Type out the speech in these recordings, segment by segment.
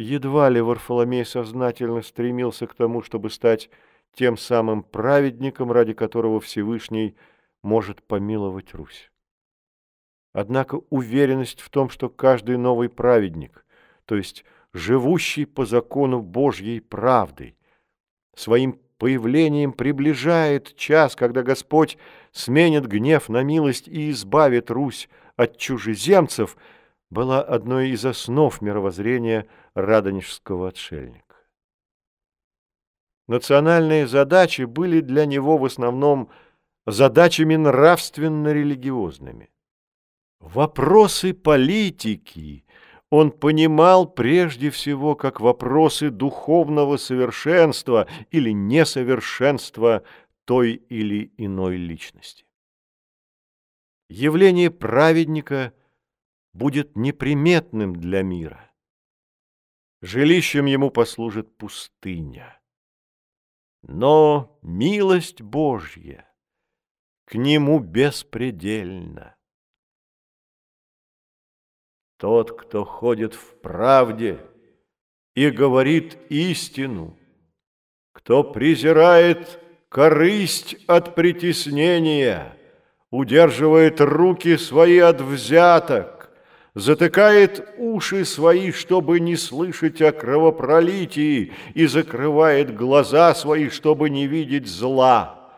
Едва ли Варфоломей сознательно стремился к тому, чтобы стать тем самым праведником, ради которого Всевышний может помиловать Русь. Однако уверенность в том, что каждый новый праведник, то есть живущий по закону Божьей правдой, своим появлением приближает час, когда Господь сменит гнев на милость и избавит Русь от чужеземцев – была одной из основ мировоззрения радонежского отшельника. Национальные задачи были для него в основном задачами нравственно-религиозными. Вопросы политики он понимал прежде всего как вопросы духовного совершенства или несовершенства той или иной личности. Явление праведника – будет неприметным для мира. Жилищем ему послужит пустыня. Но милость Божья к нему беспредельна. Тот, кто ходит в правде и говорит истину, кто презирает корысть от притеснения, удерживает руки свои от взяток, затыкает уши свои, чтобы не слышать о кровопролитии, и закрывает глаза свои, чтобы не видеть зла.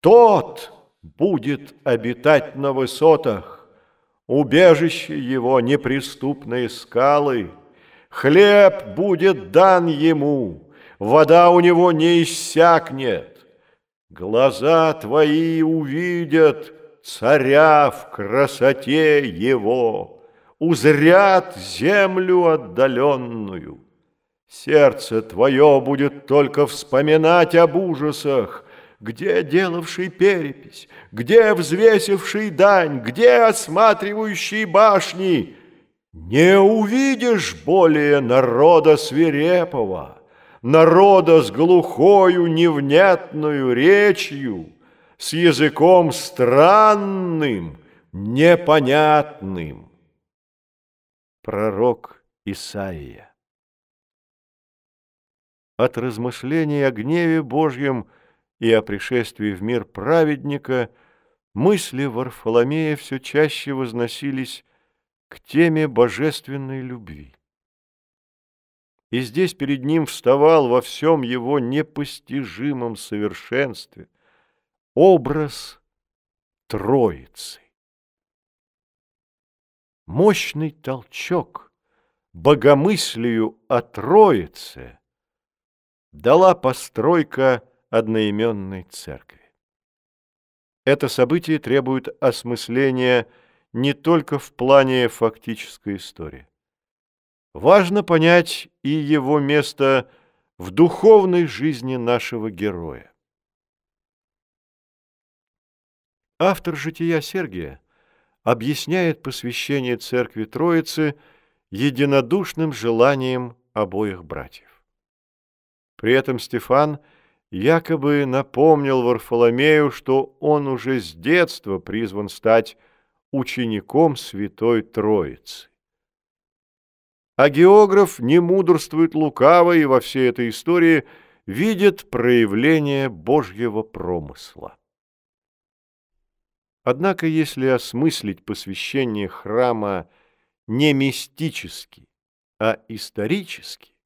Тот будет обитать на высотах, убежище его неприступные скалы, хлеб будет дан ему, вода у него не иссякнет. Глаза твои увидят царя в красоте его узрят землю отдаленную. Сердце твое будет только вспоминать об ужасах, где делавший перепись, где взвесивший дань, где осматривающий башни. Не увидишь более народа свирепого, народа с глухою невнятную речью, с языком странным, непонятным пророк Исаия. От размышлений о гневе Божьем и о пришествии в мир праведника мысли Варфоломея все чаще возносились к теме божественной любви. И здесь перед ним вставал во всем его непостижимом совершенстве образ Троицы мощный толчок богомыслию о Троице дала постройка одноименной церкви. Это событие требует осмысления не только в плане фактической истории. Важно понять и его место в духовной жизни нашего героя. Автор «Жития Сергия» объясняет посвящение Церкви Троицы единодушным желанием обоих братьев. При этом Стефан якобы напомнил Варфоломею, что он уже с детства призван стать учеником Святой Троицы. А географ не мудрствует лукаво и во всей этой истории видит проявление Божьего промысла. Однако, если осмыслить посвящение храма не мистически, а исторически,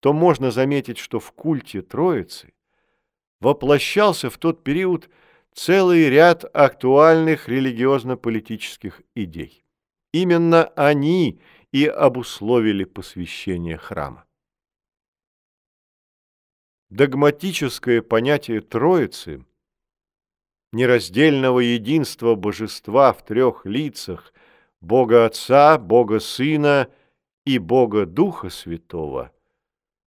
то можно заметить, что в культе Троицы воплощался в тот период целый ряд актуальных религиозно-политических идей. Именно они и обусловили посвящение храма. Догматическое понятие Троицы – нераздельного единства божества в трех лицах Бога Отца, Бога Сына и Бога Духа Святого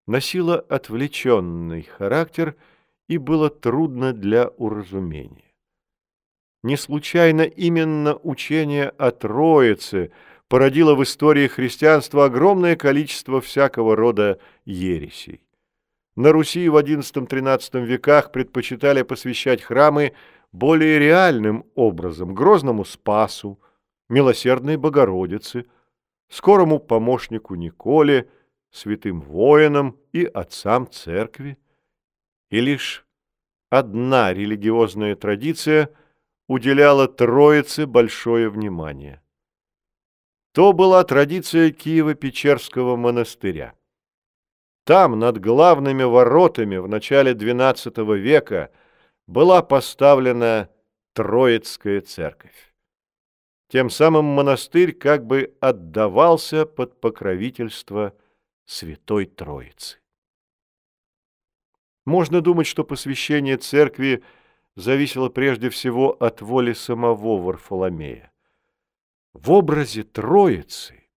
носило отвлеченный характер и было трудно для уразумения. Не случайно именно учение о Троице породило в истории христианства огромное количество всякого рода ересей. На Руси в XI-XIII веках предпочитали посвящать храмы более реальным образом Грозному Спасу, Милосердной Богородице, скорому помощнику Николе, святым воинам и отцам церкви. И лишь одна религиозная традиция уделяла Троице большое внимание. То была традиция Киево-Печерского монастыря. Там, над главными воротами в начале XII века, была поставлена Троицкая церковь. Тем самым монастырь как бы отдавался под покровительство Святой Троицы. Можно думать, что посвящение церкви зависело прежде всего от воли самого Варфоломея. В образе Троицы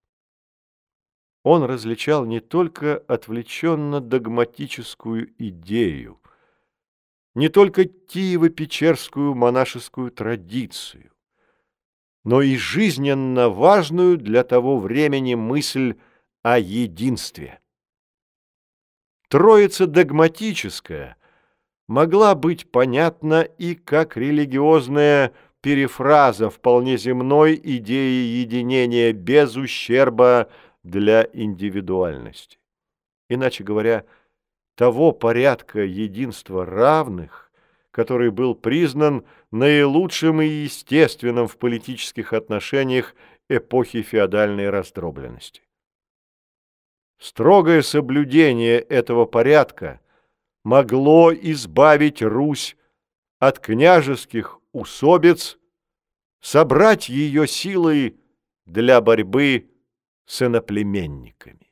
он различал не только отвлеченно-догматическую идею, не только Киево-Печерскую монашескую традицию, но и жизненно важную для того времени мысль о единстве. Троица догматическая могла быть понятна и как религиозная перефраза вполне земной идеи единения без ущерба для индивидуальности. Иначе говоря, того порядка единства равных, который был признан наилучшим и естественным в политических отношениях эпохи феодальной раздробленности. Строгое соблюдение этого порядка могло избавить Русь от княжеских усобиц, собрать ее силой для борьбы с иноплеменниками.